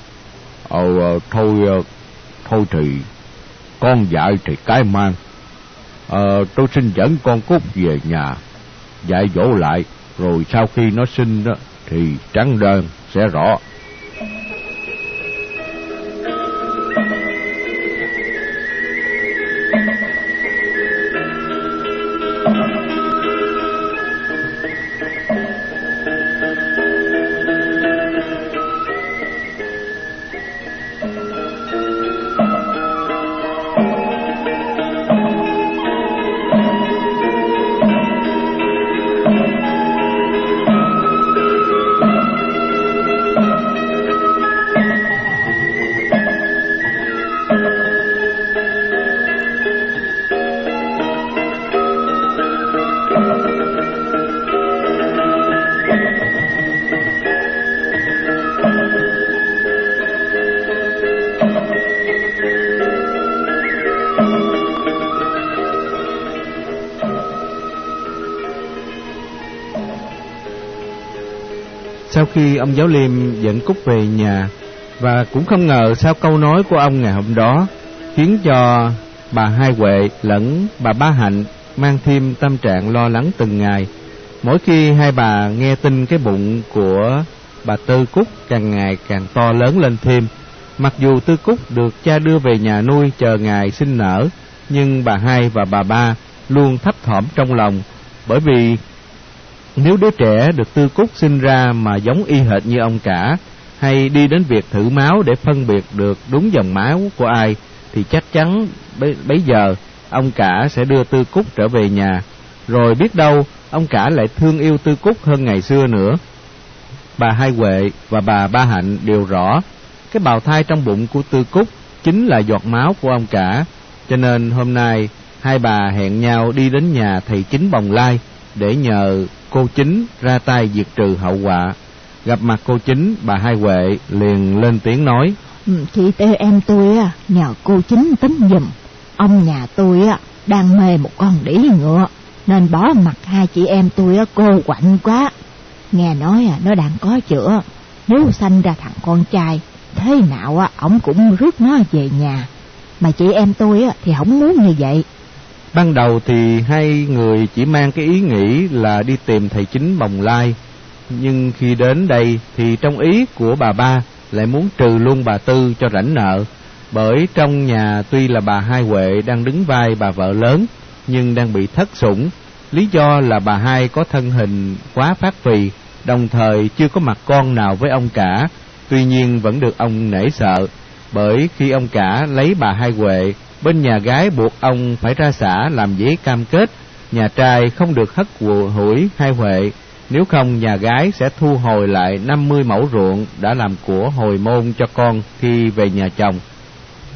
ờ, ờ thôi ờ, thôi thì con dạy thì cái mang. Ờ tôi xin dẫn con cút về nhà, dạy dỗ lại, rồi sau khi nó sinh đó thì trắng đơn sẽ rõ. Khi ông giáo liêm dẫn Cúc về nhà, Và cũng không ngờ sau câu nói của ông ngày hôm đó, Khiến cho bà Hai Huệ lẫn bà Ba Hạnh Mang thêm tâm trạng lo lắng từng ngày. Mỗi khi hai bà nghe tin cái bụng của bà Tư Cúc càng ngày càng to lớn lên thêm, Mặc dù Tư Cúc được cha đưa về nhà nuôi chờ ngày sinh nở, Nhưng bà hai và bà ba luôn thấp thỏm trong lòng, Bởi vì nếu đứa trẻ được tư cúc sinh ra mà giống y hệt như ông cả, hay đi đến việc thử máu để phân biệt được đúng dòng máu của ai, thì chắc chắn bấy giờ ông cả sẽ đưa tư cúc trở về nhà. Rồi biết đâu, ông cả lại thương yêu tư cúc hơn ngày xưa nữa. Bà Hai Huệ và bà Ba Hạnh đều rõ, cái bào thai trong bụng của tư cúc chính là giọt máu của ông cả. Cho nên hôm nay, hai bà hẹn nhau đi đến nhà thầy chính Bồng Lai để nhờ cô chính ra tay diệt trừ hậu quả. Gặp mặt cô chính, bà Hai Huệ liền lên tiếng nói. Ừ, chị tê em tôi á, nhờ cô chính tính giùm. Ông nhà tôi á, đang mê một con đĩ ngựa, nên bỏ mặt hai chị em tôi á, cô quạnh quá. Nghe nói à, nó đang có chữa, nếu sanh ra thằng con trai, thế nào á, ổng cũng rước nó về nhà. Mà chị em tôi á, thì không muốn như vậy. Ban đầu thì hai người chỉ mang cái ý nghĩ là đi tìm thầy chính Bồng Lai, nhưng khi đến đây thì trong ý của bà ba lại muốn trừ luôn bà Tư cho rảnh nợ, bởi trong nhà tuy là bà Hai Huệ đang đứng vai bà vợ lớn, nhưng đang bị thất sủng, lý do là bà Hai có thân hình quá phát phì, đồng thời chưa có mặt con nào với ông cả, tuy nhiên vẫn được ông nể sợ, bởi khi ông cả lấy bà Hai Huệ bên nhà gái buộc ông phải ra xã làm giấy cam kết, nhà trai không được hất hủi hai huệ. Nếu không, nhà gái sẽ thu hồi lại năm mươi mẫu ruộng đã làm của hồi môn cho con khi về nhà chồng.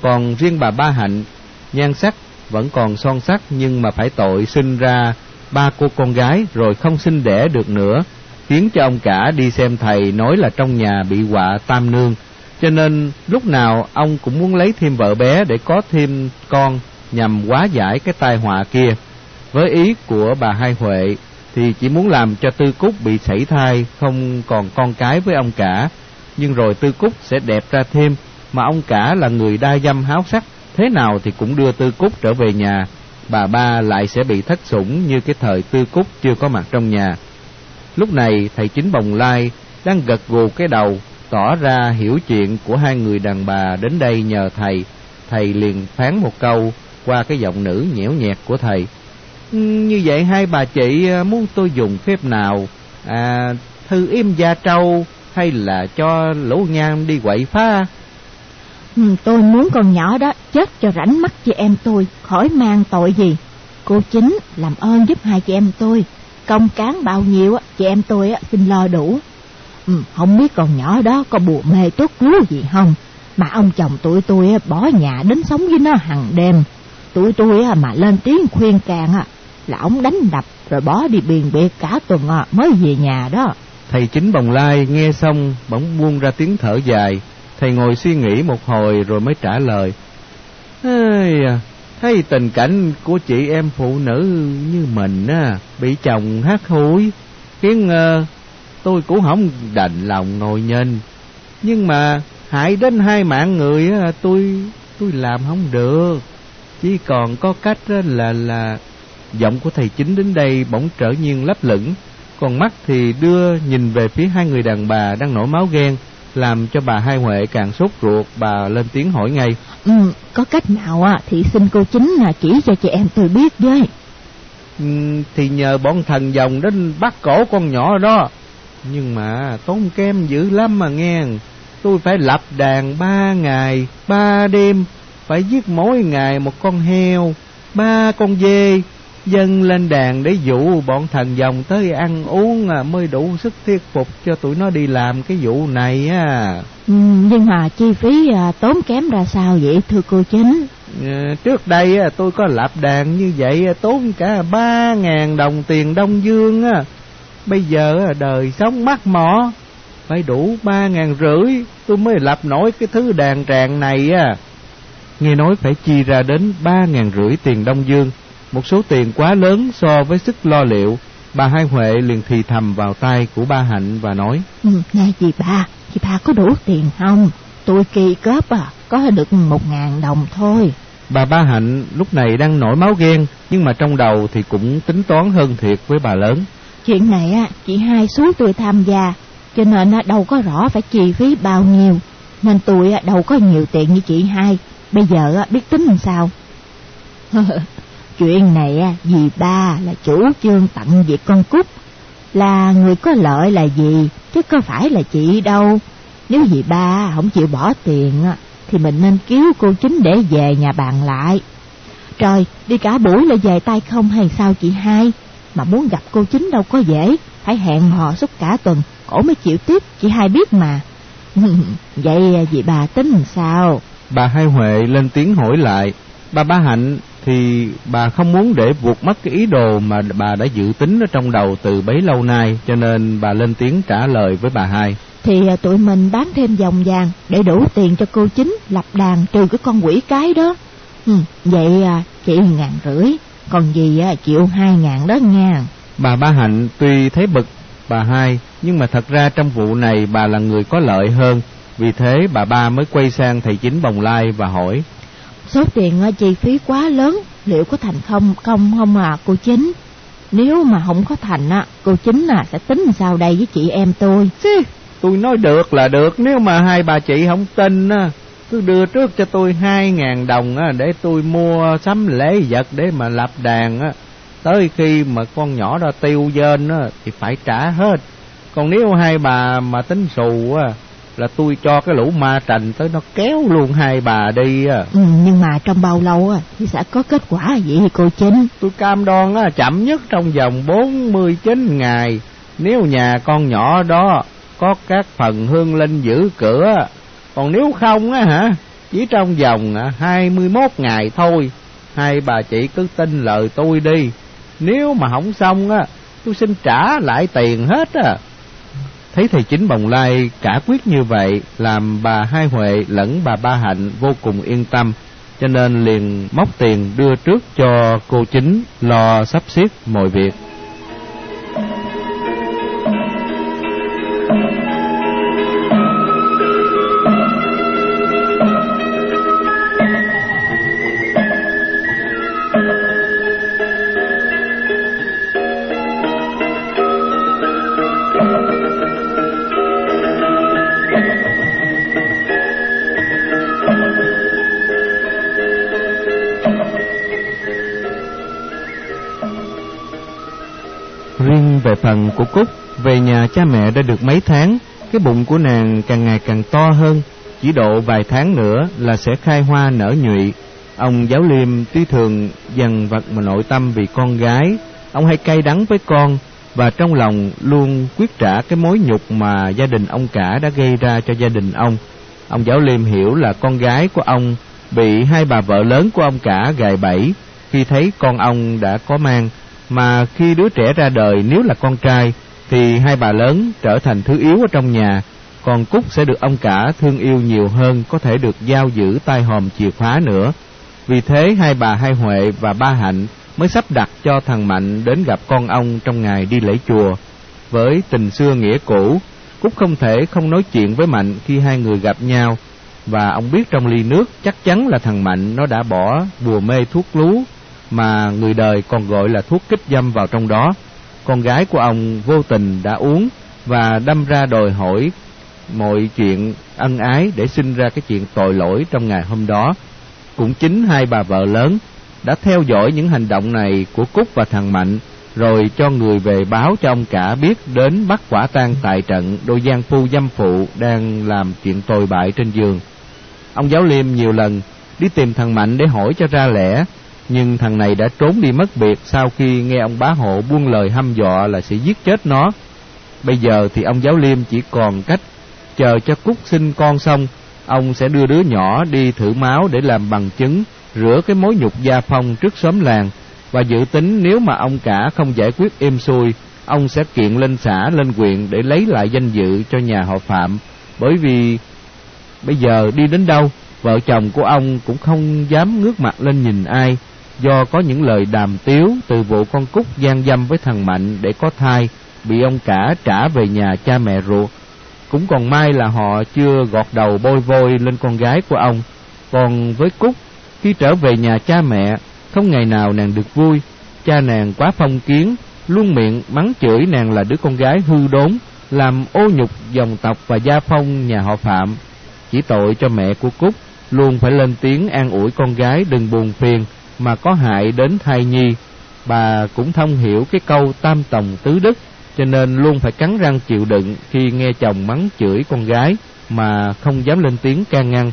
Còn riêng bà ba hạnh, nhan sắc vẫn còn son sắc nhưng mà phải tội sinh ra ba cô con gái rồi không sinh đẻ được nữa, khiến cho ông cả đi xem thầy nói là trong nhà bị họa tam nương cho nên lúc nào ông cũng muốn lấy thêm vợ bé để có thêm con nhằm hóa giải cái tai họa kia. Với ý của bà Hai Huệ thì chỉ muốn làm cho Tư Cúc bị sảy thai không còn con cái với ông cả, nhưng rồi Tư Cúc sẽ đẹp ra thêm mà ông cả là người đa dâm háo sắc, thế nào thì cũng đưa Tư Cúc trở về nhà, bà ba lại sẽ bị thất sủng như cái thời Tư Cúc chưa có mặt trong nhà. Lúc này thầy chính Bồng Lai đang gật gù cái đầu tỏ ra hiểu chuyện của hai người đàn bà đến đây nhờ thầy. Thầy liền phán một câu qua cái giọng nữ nhẽo nhẹt của thầy. Ừ, như vậy hai bà chị à, muốn tôi dùng phép nào? À, Thư im gia trâu Hay là cho lỗ nham đi quậy phá? Ừ, tôi muốn con nhỏ đó chết cho rảnh mắt chị em tôi khỏi mang tội gì. Cô chính làm ơn giúp hai chị em tôi công cán bao nhiêu chị em tôi xin lo đủ. Ừ, không biết con nhỏ đó có bùa mê tốt lúa gì không? Mà ông chồng tụi tôi bỏ nhà đến sống với nó hàng đêm. Tụi tôi mà lên tiếng khuyên can là ông đánh đập rồi bỏ đi biền biệt cả tuần mới về nhà đó. Thầy chính bồng lai nghe xong bỗng buông ra tiếng thở dài. Thầy ngồi suy nghĩ một hồi rồi mới trả lời. Ây à, Thấy tình cảnh của chị em phụ nữ như mình á Bị chồng hát hủi Khiến uh, tôi cũng không đành lòng ngồi nhìn. Nhưng mà hại đến hai mạng người Tôi tôi làm không được. Chỉ còn có cách là là Giọng của thầy chính đến đây bỗng trở nhiên lấp lửng. Còn mắt thì đưa nhìn về phía hai người đàn bà đang nổi máu ghen làm cho bà hai huệ càng sốt ruột bà lên tiếng hỏi ngay. Ừ, có cách nào á thì xin cô chính là chỉ cho chị em tôi biết với. "Ừ, thì nhờ bọn thần dòng đến bắt cổ con nhỏ đó nhưng mà tốn kém dữ lắm mà nghe. Tôi phải lập đàn ba ngày ba đêm. Phải giết mỗi ngày một con heo ba con dê. Dâng lên đàn để dụ bọn thần dòng tới ăn uống à, mới đủ sức thuyết phục cho tụi nó đi làm cái vụ này á ừ, nhưng mà chi phí à, tốn kém ra sao vậy thưa cô chính? Ờ, trước đây á, tôi có lập đàn như vậy á, tốn cả ba ngàn đồng tiền đông dương á bây giờ đời sống mắc mỏ phải đủ ba ngàn rưỡi tôi mới lập nổi cái thứ đàn tràng này á. Nghe nói phải chi ra đến ba ngàn rưỡi tiền đông dương một số tiền quá lớn so với sức lo liệu. Bà hai huệ liền thì thầm vào tai của ba hạnh và nói ừ, nè chị ba chị ba có đủ tiền không? Tôi kỳ cớp à có được một ngàn đồng thôi. Bà ba hạnh lúc này đang nổi máu ghen nhưng mà trong đầu thì cũng tính toán hơn thiệt với bà lớn chuyện này á chị hai suốt tôi tham gia, cho nên đâu có rõ phải chi phí bao nhiêu. Nên tôi á, đâu có nhiều tiền như chị hai, bây giờ biết tính làm sao. (laughs) Chuyện này dì ba là chủ trương tặng việc con cúc là người có lợi là gì, chứ có phải là chị đâu. Nếu dì ba không chịu bỏ tiền thì mình nên cứu cô chính để về nhà bàn lại. Trời, đi cả buổi là về tay không hay sao chị hai? Mà muốn gặp cô chính đâu có dễ. Phải hẹn hò suốt cả tuần cổ mới chịu tiếp chị hai biết mà. (laughs) Vậy dì bà tính làm sao? Bà hai huệ lên tiếng hỏi lại bà ba hạnh thì bà không muốn để vụt mất cái ý đồ mà bà đã dự tính ở trong đầu từ bấy lâu nay cho nên bà lên tiếng trả lời với bà hai. Thì à, tụi mình bán thêm vòng vàng để đủ tiền cho cô chính lập đàn trừ cái con quỷ cái đó. Ừ, vậy à, chị ngàn rưỡi còn gì à, chịu hai ngàn đó nha. Bà ba hạnh tuy thấy bực bà hai nhưng mà thật ra trong vụ này bà là người có lợi hơn. Vì thế bà ba mới quay sang thầy chính bồng lai và hỏi số tiền chi phí quá lớn liệu có thành không công không à cô chính? Nếu mà không có thành á cô chính à sẽ tính sao đây với chị em tôi? Tôi nói được là được nếu mà hai bà chị không tin á cứ đưa trước cho tôi hai ngàn đồng á để tôi mua sắm lễ vật để mà lập đàn á. Tới khi mà con nhỏ đó tiêu dên á thì phải trả hết. Còn nếu hai bà mà tính xù á là tôi cho cái lũ ma trành tới nó kéo luôn hai bà đi á. Ừ, nhưng mà trong bao lâu á thì sẽ có kết quả vậy cô chính? Tôi cam đoan á chậm nhất trong vòng bốn mươi chín ngày. Nếu nhà con nhỏ đó có các phần hương linh giữ cửa còn nếu không á hả, chỉ trong vòng à, hai mươi mốt ngày thôi, hai bà chị cứ tin lời tôi đi. Nếu mà không xong á, tôi xin trả lại tiền hết á. Thấy thầy chính bồng lai cả quyết như vậy, làm bà hai huệ lẫn bà ba hạnh vô cùng yên tâm, cho nên liền móc tiền đưa trước cho cô chính lo sắp xếp mọi việc. Phần của Cúc, về nhà cha mẹ đã được mấy tháng, cái bụng của nàng càng ngày càng to hơn, chỉ độ vài tháng nữa là sẽ khai hoa nở nhụy. Ông giáo liêm tuy thường dằn vặt mà nội tâm vì con gái, ông hay cay đắng với con và trong lòng luôn quyết trả cái mối nhục mà gia đình ông cả đã gây ra cho gia đình ông. Ông giáo liêm hiểu là con gái của ông bị hai bà vợ lớn của ông cả gài bẫy khi thấy con ông đã có mang, mà khi đứa trẻ ra đời nếu là con trai thì hai bà lớn trở thành thứ yếu ở trong nhà, còn Cúc sẽ được ông cả thương yêu nhiều hơn, có thể được giao giữ tay hòm chìa khóa nữa. Vì thế hai bà Hai Huệ và ba Hạnh mới sắp đặt cho thằng Mạnh đến gặp con ông trong ngày đi lễ chùa. Với tình xưa nghĩa cũ, Cúc không thể không nói chuyện với Mạnh khi hai người gặp nhau, và ông biết trong ly nước chắc chắn là thằng Mạnh nó đã bỏ bùa mê thuốc lú mà người đời còn gọi là thuốc kích dâm vào trong đó. Con gái của ông vô tình đã uống và đâm ra đòi hỏi mọi chuyện ân ái để sinh ra cái chuyện tội lỗi trong ngày hôm đó. Cũng chính hai bà vợ lớn đã theo dõi những hành động này của Cúc và thằng Mạnh, rồi cho người về báo cho ông cả biết đến bắt quả tang tại trận đôi gian phu dâm phụ đang làm chuyện tồi bại trên giường. Ông giáo liêm nhiều lần đi tìm thằng Mạnh để hỏi cho ra lẽ, nhưng thằng này đã trốn đi mất biệt sau khi nghe ông bá hộ buông lời hăm dọa là sẽ giết chết nó. Bây giờ thì ông giáo liêm chỉ còn cách chờ cho Cúc sinh con xong, ông sẽ đưa đứa nhỏ đi thử máu để làm bằng chứng, rửa cái mối nhục gia phong trước xóm làng, và dự tính nếu mà ông cả không giải quyết êm xuôi, ông sẽ kiện lên xã, lên huyện để lấy lại danh dự cho nhà họ Phạm, bởi vì bây giờ đi đến đâu, vợ chồng của ông cũng không dám ngước mặt lên nhìn ai, do có những lời đàm tiếu từ vụ con Cúc gian dâm với thằng Mạnh để có thai, bị ông cả trả về nhà cha mẹ ruột. Cũng còn may là họ chưa gọt đầu bôi vôi lên con gái của ông. Còn với Cúc, khi trở về nhà cha mẹ, không ngày nào nàng được vui. Cha nàng quá phong kiến, luôn miệng mắng chửi nàng là đứa con gái hư đốn, làm ô nhục dòng tộc và gia phong nhà họ Phạm. Chỉ tội cho mẹ của Cúc, luôn phải lên tiếng an ủi con gái đừng buồn phiền, mà có hại đến thai nhi. Bà cũng thông hiểu cái câu tam tòng tứ đức, cho nên luôn phải cắn răng chịu đựng khi nghe chồng mắng chửi con gái mà không dám lên tiếng can ngăn.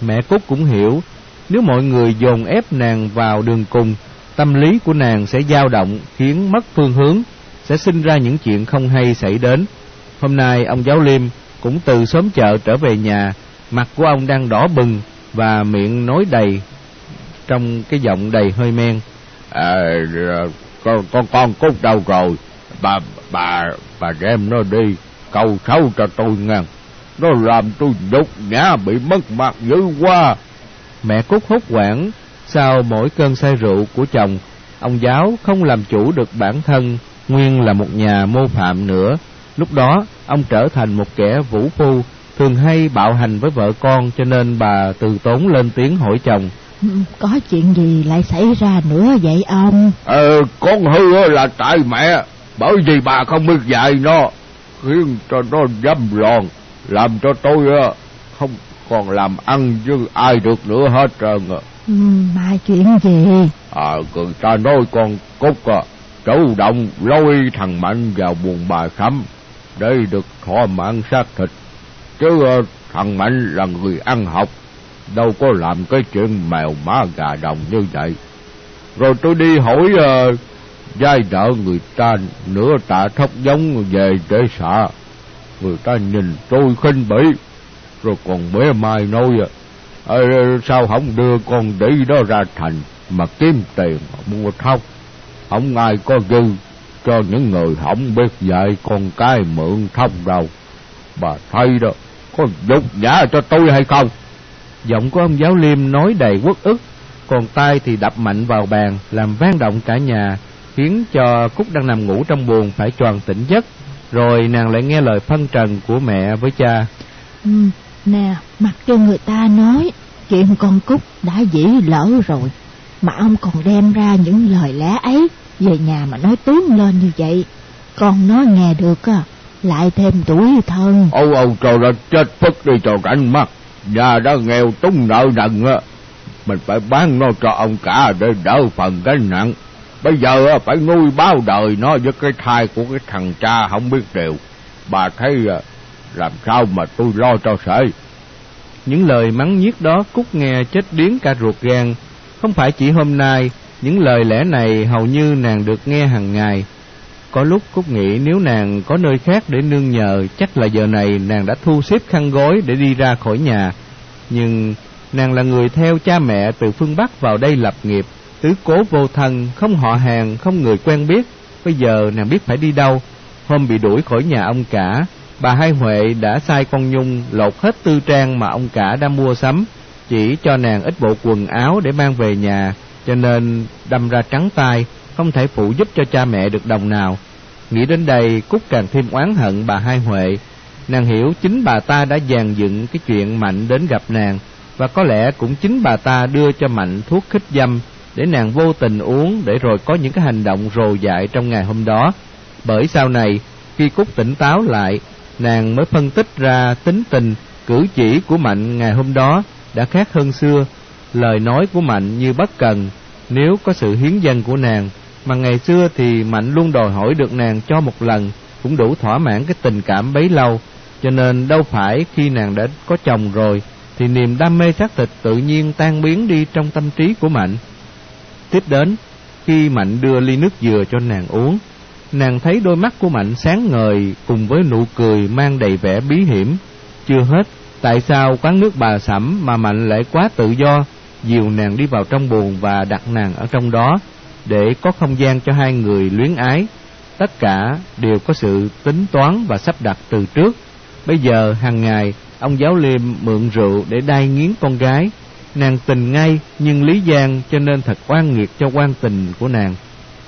Mẹ Cúc cũng hiểu, nếu mọi người dồn ép nàng vào đường cùng, tâm lý của nàng sẽ dao động khiến mất phương hướng, sẽ sinh ra những chuyện không hay xảy đến. Hôm nay ông giáo liêm cũng từ sớm chợ trở về nhà, mặt của ông đang đỏ bừng và miệng nói đầy trong cái giọng đầy hơi men. À, con con con cút đâu rồi? Bà bà bà đem nó đi cầu sâu cho tôi nghe. Nó làm tôi nhục nhã bị mất mặt dữ quá. Mẹ cút hốt hoảng sau mỗi cơn say rượu của chồng, ông giáo không làm chủ được bản thân, nguyên là một nhà mô phạm nữa. Lúc đó, ông trở thành một kẻ vũ phu, thường hay bạo hành với vợ con cho nên bà từ tốn lên tiếng hỏi chồng. Ừ, có chuyện gì lại xảy ra nữa vậy ông? Ờ, con hư là tại mẹ, bởi vì bà không biết dạy nó, khiến cho nó dâm lòn, làm cho tôi không còn làm ăn với ai được nữa hết trơn à. Ừ, mà chuyện gì? À, người ta nói con Cúc à, chủ động lôi thằng Mạnh vào buồn bà khắm để được thỏa mãn xác thịt. Chứ à, thằng Mạnh là người ăn học, đâu có làm cái chuyện mèo má gà đồng như vậy. Rồi tôi đi hỏi uh, giai nợ người ta nửa tạ thóc giống về để xả. Người ta nhìn tôi khinh bỉ rồi còn bé mai nói à, sao không đưa con đi đó ra thành mà kiếm tiền mua thóc không ai có dư cho những người không biết dạy con cái mượn thóc đâu bà thấy đó có dục nhã cho tôi hay không giọng của ông giáo liêm nói đầy uất ức còn tay thì đập mạnh vào bàn làm vang động cả nhà khiến cho cúc đang nằm ngủ trong buồng phải choàng tỉnh giấc rồi nàng lại nghe lời phân trần của mẹ với cha ừ, Nè, mặc cho người ta nói chuyện con Cúc đã dĩ lỡ rồi, mà ông còn đem ra những lời lẽ ấy về nhà mà nói tướng lên như vậy. Con nói nghe được à, lại thêm tuổi thân. Âu âu trời đất chết phức đi cho cảnh mắt, nhà đã nghèo túng nợ nần á. Mình phải bán nó cho ông cả để đỡ phần cái nặng. Bây giờ phải nuôi bao đời nó với cái thai của cái thằng cha không biết điều. Bà thấy à, làm sao mà tôi lo cho sợi. Những lời mắng nhiếc đó Cúc nghe chết điếng cả ruột gan. Không phải chỉ hôm nay, những lời lẽ này hầu như nàng được nghe hàng ngày. Có lúc Cúc nghĩ nếu nàng có nơi khác để nương nhờ, chắc là giờ này nàng đã thu xếp khăn gối để đi ra khỏi nhà. Nhưng nàng là người theo cha mẹ từ phương Bắc vào đây lập nghiệp, tứ cố vô thân, không họ hàng, không người quen biết. Bây giờ nàng biết phải đi đâu. Hôm bị đuổi khỏi nhà ông cả, bà Hai Huệ đã sai con Nhung lột hết tư trang mà ông cả đã mua sắm, chỉ cho nàng ít bộ quần áo để mang về nhà, cho nên đâm ra trắng tay, không thể phụ giúp cho cha mẹ được đồng nào. Nghĩ đến đây, Cúc càng thêm oán hận bà Hai Huệ. Nàng hiểu chính bà ta đã dàn dựng cái chuyện Mạnh đến gặp nàng, và có lẽ cũng chính bà ta đưa cho Mạnh thuốc khích dâm để nàng vô tình uống để rồi có những cái hành động rồ dại trong ngày hôm đó. Bởi sau này, khi Cúc tỉnh táo lại, nàng mới phân tích ra tính tình, cử chỉ của Mạnh ngày hôm đó đã khác hơn xưa. Lời nói của Mạnh như bất cần, nếu có sự hiến dân của nàng, mà ngày xưa thì Mạnh luôn đòi hỏi được nàng cho một lần, cũng đủ thỏa mãn cái tình cảm bấy lâu, cho nên đâu phải khi nàng đã có chồng rồi, thì niềm đam mê xác thịt tự nhiên tan biến đi trong tâm trí của Mạnh. Tiếp đến, khi Mạnh đưa ly nước dừa cho nàng uống, nàng thấy đôi mắt của Mạnh sáng ngời cùng với nụ cười mang đầy vẻ bí hiểm. Chưa hết, tại sao quán nước bà sẩm mà Mạnh lại quá tự do, dìu nàng đi vào trong buồn và đặt nàng ở trong đó, để có không gian cho hai người luyến ái. Tất cả đều có sự tính toán và sắp đặt từ trước. Bây giờ, hàng ngày, ông giáo liêm mượn rượu để đai nghiến con gái. Nàng tình ngay, nhưng Lý Giang cho nên thật oan nghiệt cho quan tình của nàng.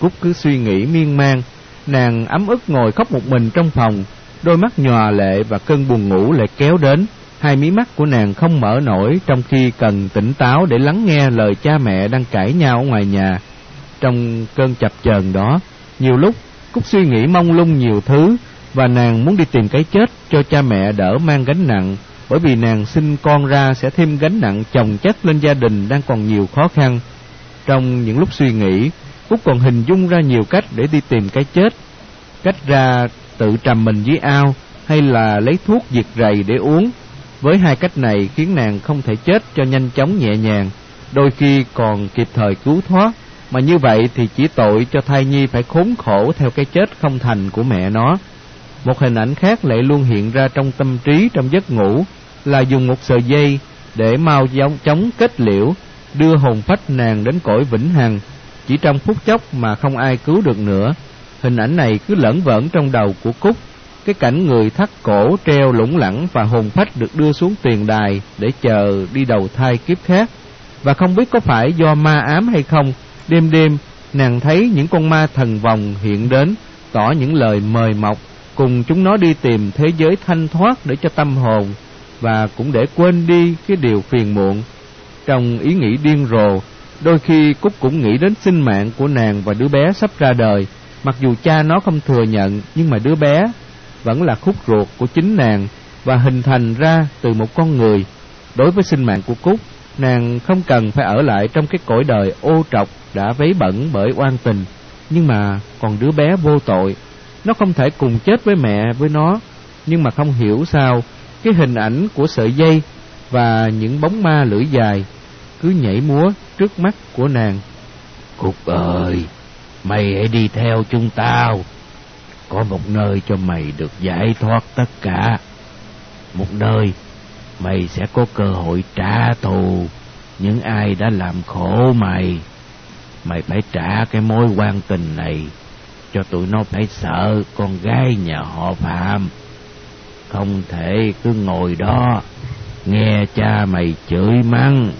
Cúc cứ suy nghĩ miên man, nàng ấm ức ngồi khóc một mình trong phòng, đôi mắt nhòa lệ và cơn buồn ngủ lại kéo đến. Hai mí mắt của nàng không mở nổi trong khi cần tỉnh táo để lắng nghe lời cha mẹ đang cãi nhau ở ngoài nhà. Trong cơn chập chờn đó, nhiều lúc Cúc suy nghĩ mong lung nhiều thứ và nàng muốn đi tìm cái chết cho cha mẹ đỡ mang gánh nặng bởi vì nàng sinh con ra sẽ thêm gánh nặng chồng chất lên gia đình đang còn nhiều khó khăn. Trong những lúc suy nghĩ, Cúc còn hình dung ra nhiều cách để đi tìm cái chết. Cách ra tự trầm mình dưới ao hay là lấy thuốc diệt rầy để uống. Với hai cách này khiến nàng không thể chết cho nhanh chóng nhẹ nhàng, đôi khi còn kịp thời cứu thoát. Mà như vậy thì chỉ tội cho thai nhi phải khốn khổ theo cái chết không thành của mẹ nó. Một hình ảnh khác lại luôn hiện ra trong tâm trí trong giấc ngủ là dùng một sợi dây để mau giống chống kết liễu, đưa hồn phách nàng đến cõi vĩnh hằng. Chỉ trong phút chốc mà không ai cứu được nữa. Hình ảnh này cứ lẫn vẩn trong đầu của Cúc. Cái cảnh người thắt cổ treo lủng lẳng và hồn phách được đưa xuống tiền đài để chờ đi đầu thai kiếp khác. Và không biết có phải do ma ám hay không, đêm đêm nàng thấy những con ma thần vòng hiện đến, tỏ những lời mời mọc cùng chúng nó đi tìm thế giới thanh thoát để cho tâm hồn và cũng để quên đi cái điều phiền muộn. Trong ý nghĩ điên rồ, đôi khi Cúc cũng nghĩ đến sinh mạng của nàng và đứa bé sắp ra đời. Mặc dù cha nó không thừa nhận, nhưng mà đứa bé vẫn là khúc ruột của chính nàng và hình thành ra từ một con người. Đối với sinh mạng của Cúc, nàng không cần phải ở lại trong cái cõi đời ô trọc đã vấy bẩn bởi oan tình. Nhưng mà còn đứa bé vô tội nó không thể cùng chết với mẹ với nó, nhưng mà không hiểu sao cái hình ảnh của sợi dây và những bóng ma lưỡi dài cứ nhảy múa trước mắt của nàng. cục ơi, mày hãy đi theo chúng tao. Có một nơi cho mày được giải thoát tất cả. Một nơi mày sẽ có cơ hội trả thù những ai đã làm khổ mày. Mày phải trả cái mối quan tình này cho tụi nó phải sợ con gái nhà họ Phạm. Không thể cứ ngồi đó, nghe cha mày chửi mắng.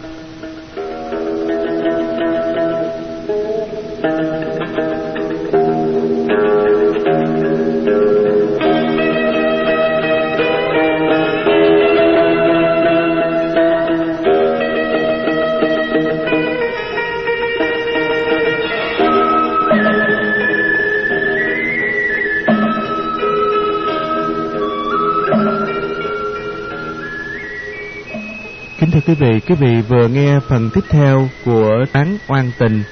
Thưa quý vị, quý vị vừa nghe phần tiếp theo của tán oan tình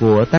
của tác